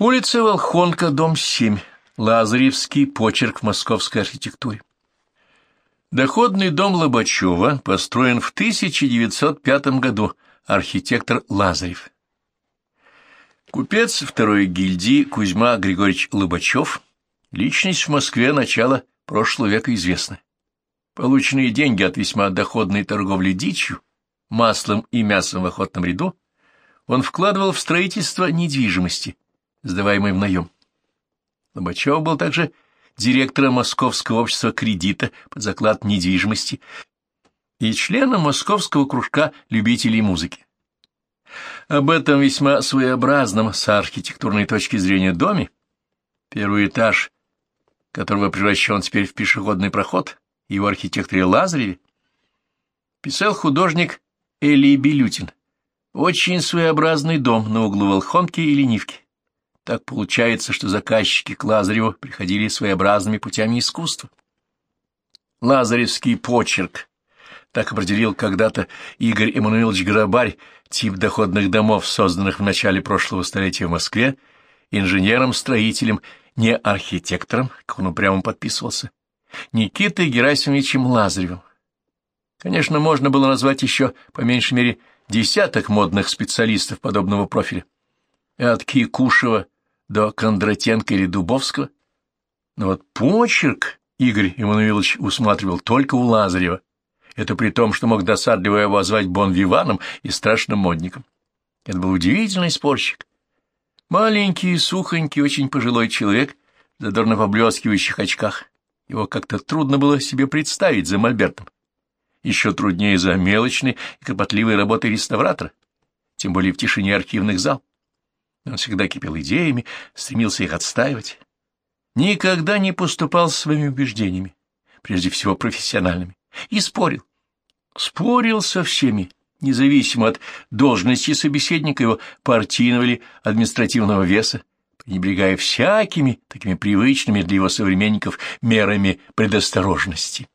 Улица Волхонка, дом 7. Лазаревский почерк в московской архитектуре. Доходный дом Лобачева построен в 1905 году, архитектор Лазарев. Купец второй гильдии Кузьма Григорьевич Лобачев, личность в Москве начала прошлого века известна. Полученные деньги от весьма доходной торговли дичью, маслом и мясом в охотном ряду он вкладывал в строительство недвижимости, сдаваемой в наем. Лобачев был также директором Московского общества кредита под заклад недвижимости и членом Московского кружка любителей музыки. Об этом весьма своеобразном с архитектурной точки зрения доме, первый этаж которого превращен теперь в пешеходный проход, его архитекторе Лазареве, писал художник Элий Белютин. Очень своеобразный дом на углу Волхонки и Ленивки. Так получается, что заказчики к Лазареву приходили своеобразными путями искусства. Лазаревский почерк. Так определил когда-то Игорь Эммануилович Грабарь тип доходных домов, созданных в начале прошлого столетия в Москве, инженером-строителем, не архитектором, как он упрямо подписывался, Никитой Герасимовичем Лазаревым. Конечно, можно было назвать еще, по меньшей мере, десяток модных специалистов подобного профиля. От Кикушева до Кондратенко или Дубовского. Но вот почерк Игорь Иммануилович усматривал только у Лазарева. Это при том, что мог досадливо его звать бон-виваном и страшным модником. Это был удивительный спорщик. Маленький, сухонький, очень пожилой человек в задорно поблескивающих очках. Его как-то трудно было себе представить за мольбертом. Еще труднее за мелочной и кропотливой работой реставратора, тем более в тишине архивных зал. Он всегда кипел идеями, стремился их отстаивать. Никогда не поступал своими убеждениями, прежде всего профессиональными, и спорил. Спорил со всеми, независимо от должности собеседника его партийного или административного веса, пренебрегая всякими такими привычными для его современников мерами предосторожности.